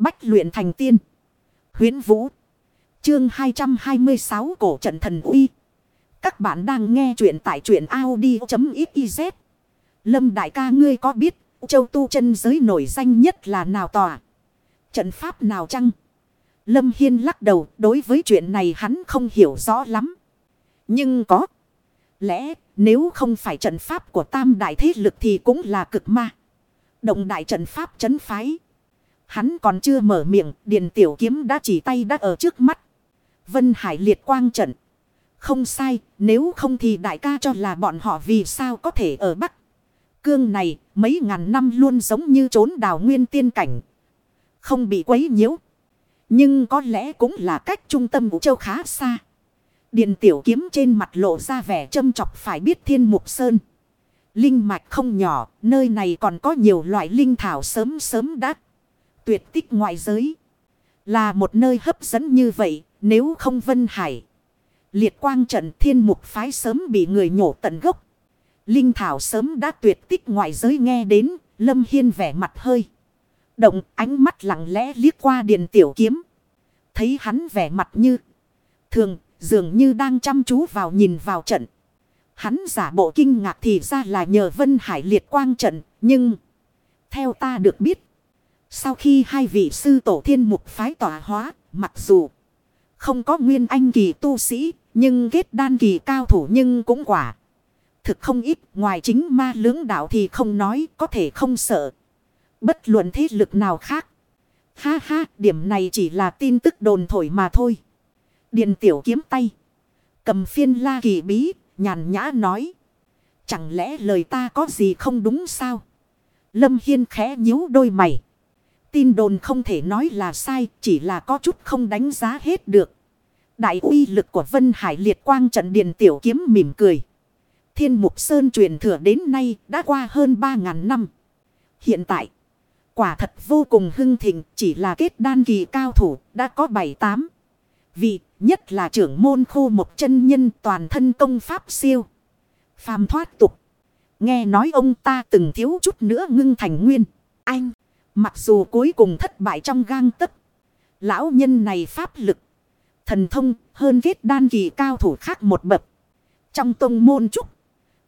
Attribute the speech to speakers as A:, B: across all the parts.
A: Bách luyện thành tiên. Huyến Vũ. Chương 226 Cổ trận thần uy. Các bạn đang nghe truyện tại truyện Audi.xyz. Lâm đại ca ngươi có biết, châu tu chân giới nổi danh nhất là nào tòa? Trận pháp nào chăng? Lâm Hiên lắc đầu, đối với chuyện này hắn không hiểu rõ lắm. Nhưng có. Lẽ, nếu không phải trận pháp của tam đại thế lực thì cũng là cực ma. Động đại trận pháp trấn phái. Hắn còn chưa mở miệng, Điền Tiểu Kiếm đã chỉ tay đã ở trước mắt. Vân Hải liệt quang trận. Không sai, nếu không thì đại ca cho là bọn họ vì sao có thể ở Bắc. Cương này, mấy ngàn năm luôn giống như trốn đào nguyên tiên cảnh. Không bị quấy nhiễu. Nhưng có lẽ cũng là cách trung tâm vũ châu khá xa. Điền tiểu kiếm trên mặt lộ ra vẻ châm chọc phải biết thiên mục sơn. Linh mạch không nhỏ, nơi này còn có nhiều loại linh thảo sớm sớm đắt tuyệt tích ngoại giới. Là một nơi hấp dẫn như vậy, nếu không Vân Hải. Liệt quang trận thiên mục phái sớm bị người nhổ tận gốc. Linh Thảo sớm đã tuyệt tích ngoại giới nghe đến, Lâm Hiên vẻ mặt hơi. Động ánh mắt lặng lẽ liếc qua điện tiểu kiếm. Thấy hắn vẻ mặt như thường, dường như đang chăm chú vào nhìn vào trận. Hắn giả bộ kinh ngạc thì ra là nhờ Vân Hải liệt quang trận, nhưng theo ta được biết. Sau khi hai vị sư tổ thiên mục phái tỏa hóa, mặc dù không có nguyên anh kỳ tu sĩ, nhưng kết đan kỳ cao thủ nhưng cũng quả. Thực không ít, ngoài chính ma lưỡng đạo thì không nói, có thể không sợ. Bất luận thế lực nào khác. Ha ha, điểm này chỉ là tin tức đồn thổi mà thôi. Điền tiểu kiếm tay. Cầm phiên la kỳ bí, nhàn nhã nói. Chẳng lẽ lời ta có gì không đúng sao? Lâm Hiên khẽ nhíu đôi mày. Tin đồn không thể nói là sai, chỉ là có chút không đánh giá hết được. Đại uy lực của Vân Hải liệt quang trận điện tiểu kiếm mỉm cười. Thiên Mục Sơn truyền thừa đến nay đã qua hơn 3.000 năm. Hiện tại, quả thật vô cùng hưng thịnh, chỉ là kết đan kỳ cao thủ, đã có 7-8. vị nhất là trưởng môn khô một chân nhân toàn thân công pháp siêu. Phàm thoát tục. Nghe nói ông ta từng thiếu chút nữa ngưng thành nguyên. Anh! Mặc dù cuối cùng thất bại trong gang tấc. Lão nhân này pháp lực. Thần thông hơn kết đan kỳ cao thủ khác một bậc. Trong tông môn trúc.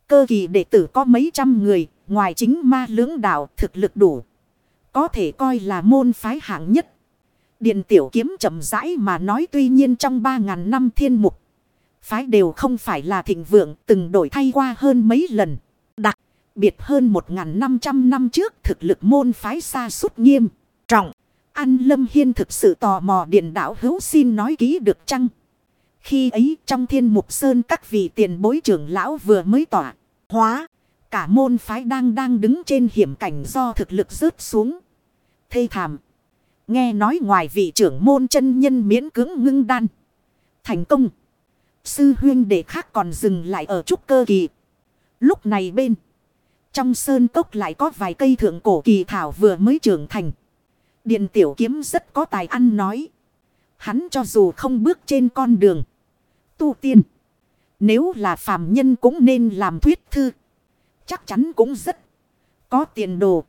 A: Cơ kỳ đệ tử có mấy trăm người. Ngoài chính ma lưỡng đạo thực lực đủ. Có thể coi là môn phái hạng nhất. Điện tiểu kiếm chậm rãi mà nói tuy nhiên trong ba ngàn năm thiên mục. Phái đều không phải là thịnh vượng, từng đổi thay qua hơn mấy lần. Đặc biệt hơn 1.500 năm trước thực lực môn phái xa suốt nghiêm, trọng. An Lâm Hiên thực sự tò mò điện đảo hữu xin nói ký được chăng? Khi ấy trong thiên mục sơn các vị tiền bối trưởng lão vừa mới tỏa, hóa. Cả môn phái đang đang đứng trên hiểm cảnh do thực lực rớt xuống. Thê thảm. Nghe nói ngoài vị trưởng môn chân nhân miễn cưỡng ngưng đan. Thành công. Sư huyên đệ khác còn dừng lại ở trúc cơ kỳ. Lúc này bên. Trong sơn cốc lại có vài cây thượng cổ kỳ thảo vừa mới trưởng thành. Điện tiểu kiếm rất có tài ăn nói. Hắn cho dù không bước trên con đường. Tu tiên. Nếu là phàm nhân cũng nên làm thuyết thư. Chắc chắn cũng rất có tiền đồ.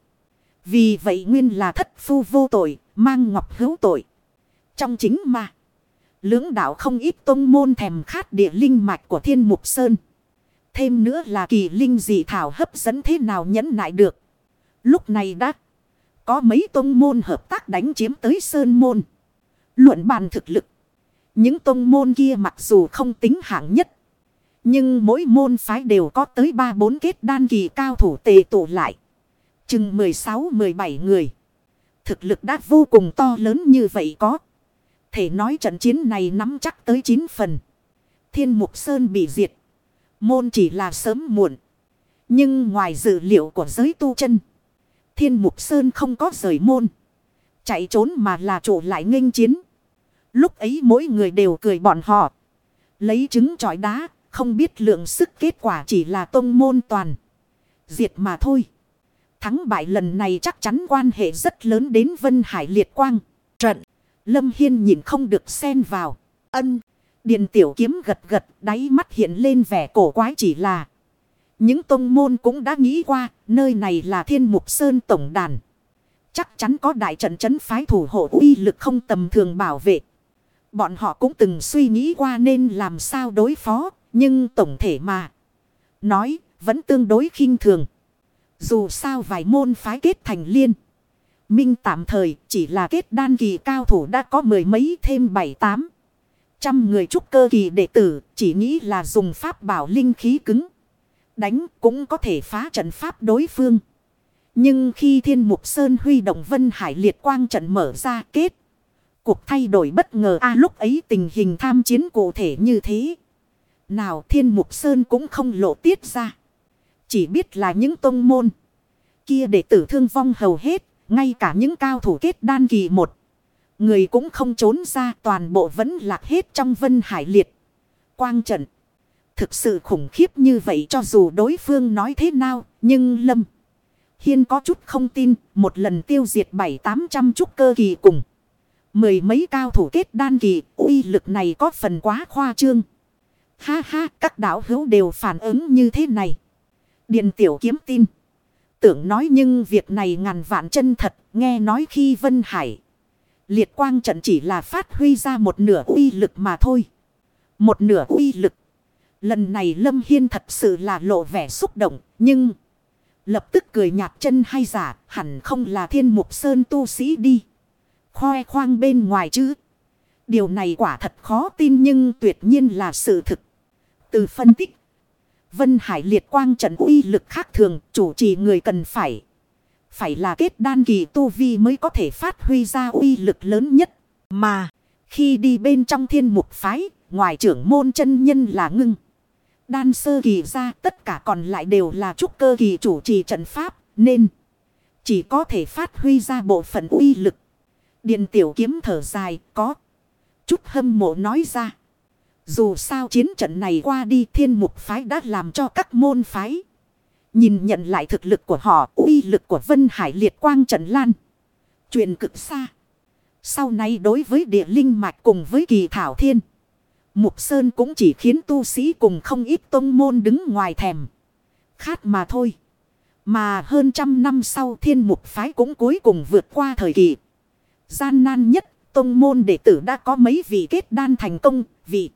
A: Vì vậy nguyên là thất phu vô tội, mang ngọc hữu tội. Trong chính mà. Lưỡng đạo không ít tôn môn thèm khát địa linh mạch của thiên mục sơn. Thêm nữa là kỳ linh dị thảo hấp dẫn thế nào nhẫn nại được. Lúc này đã có mấy tông môn hợp tác đánh chiếm tới sơn môn. Luận bàn thực lực. Những tông môn kia mặc dù không tính hạng nhất. Nhưng mỗi môn phái đều có tới 3-4 kết đan kỳ cao thủ tề tụ lại. Chừng 16-17 người. Thực lực đã vô cùng to lớn như vậy có. Thể nói trận chiến này nắm chắc tới 9 phần. Thiên Mục Sơn bị diệt. Môn chỉ là sớm muộn. Nhưng ngoài dự liệu của giới tu chân. Thiên Mục Sơn không có rời môn. Chạy trốn mà là trụ lại nghênh chiến. Lúc ấy mỗi người đều cười bọn họ. Lấy trứng trọi đá. Không biết lượng sức kết quả chỉ là tông môn toàn. Diệt mà thôi. Thắng bại lần này chắc chắn quan hệ rất lớn đến Vân Hải Liệt Quang. Trận. Lâm Hiên nhìn không được xen vào. Ân. Điền tiểu kiếm gật gật, đáy mắt hiện lên vẻ cổ quái chỉ là. Những tông môn cũng đã nghĩ qua, nơi này là thiên mục sơn tổng đàn. Chắc chắn có đại trận chấn phái thủ hộ uy lực không tầm thường bảo vệ. Bọn họ cũng từng suy nghĩ qua nên làm sao đối phó. Nhưng tổng thể mà. Nói, vẫn tương đối khinh thường. Dù sao vài môn phái kết thành liên. Minh tạm thời chỉ là kết đan kỳ cao thủ đã có mười mấy thêm bảy tám. Trăm người trúc cơ kỳ đệ tử, chỉ nghĩ là dùng pháp bảo linh khí cứng. Đánh cũng có thể phá trận pháp đối phương. Nhưng khi thiên mục sơn huy động vân hải liệt quang trận mở ra kết. Cuộc thay đổi bất ngờ a, lúc ấy tình hình tham chiến cụ thể như thế. Nào thiên mục sơn cũng không lộ tiết ra. Chỉ biết là những tông môn. Kia đệ tử thương vong hầu hết. Ngay cả những cao thủ kết đan kỳ một. Người cũng không trốn ra, toàn bộ vẫn lạc hết trong vân hải liệt. Quang trận. Thực sự khủng khiếp như vậy cho dù đối phương nói thế nào. Nhưng Lâm. Hiên có chút không tin. Một lần tiêu diệt bảy tám trăm chút cơ kỳ cùng. Mười mấy cao thủ kết đan kỳ. uy lực này có phần quá khoa trương. Ha ha, các đảo hữu đều phản ứng như thế này. Điện tiểu kiếm tin. Tưởng nói nhưng việc này ngàn vạn chân thật. Nghe nói khi Vân Hải. Liệt quang trận chỉ là phát huy ra một nửa uy lực mà thôi. Một nửa uy lực. Lần này Lâm Hiên thật sự là lộ vẻ xúc động. Nhưng. Lập tức cười nhạt chân hay giả. Hẳn không là thiên mục sơn tu sĩ đi. Khoe khoang bên ngoài chứ. Điều này quả thật khó tin nhưng tuyệt nhiên là sự thực. Từ phân tích. Vân Hải liệt quang trận uy lực khác thường. Chủ trì người cần phải. Phải là kết đan kỳ tu vi mới có thể phát huy ra uy lực lớn nhất. Mà. Khi đi bên trong thiên mục phái. Ngoài trưởng môn chân nhân là ngưng. Đan sơ kỳ ra, tất cả còn lại đều là trúc cơ kỳ chủ trì trận pháp. Nên. Chỉ có thể phát huy ra bộ phận uy lực. Điện tiểu kiếm thở dài, có. Chút hâm mộ nói ra. Dù sao chiến trận này qua đi, thiên mục phái đã làm cho các môn phái. Nhìn nhận lại thực lực của họ, uy lực của Vân Hải liệt quang trần lan. Truyền cực xa. Sau này đối với địa linh mạch cùng với kỳ thảo thiên. Mục Sơn cũng chỉ khiến tu sĩ cùng không ít tông môn đứng ngoài thèm. Khát mà thôi. Mà hơn trăm năm sau thiên mục phái cũng cuối cùng vượt qua thời kỳ. Gian nan nhất, tông môn đệ tử đã có mấy vị kết đan thành công, vị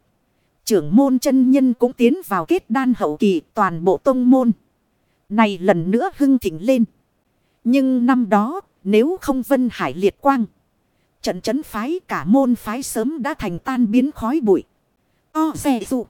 A: trưởng môn chân nhân cũng tiến vào kết đan hậu kỳ toàn bộ tông môn. Này lần nữa hưng thịnh lên. Nhưng năm đó, nếu không vân hải liệt quang. Trận chấn phái cả môn phái sớm đã thành tan biến khói bụi. O xe dụ.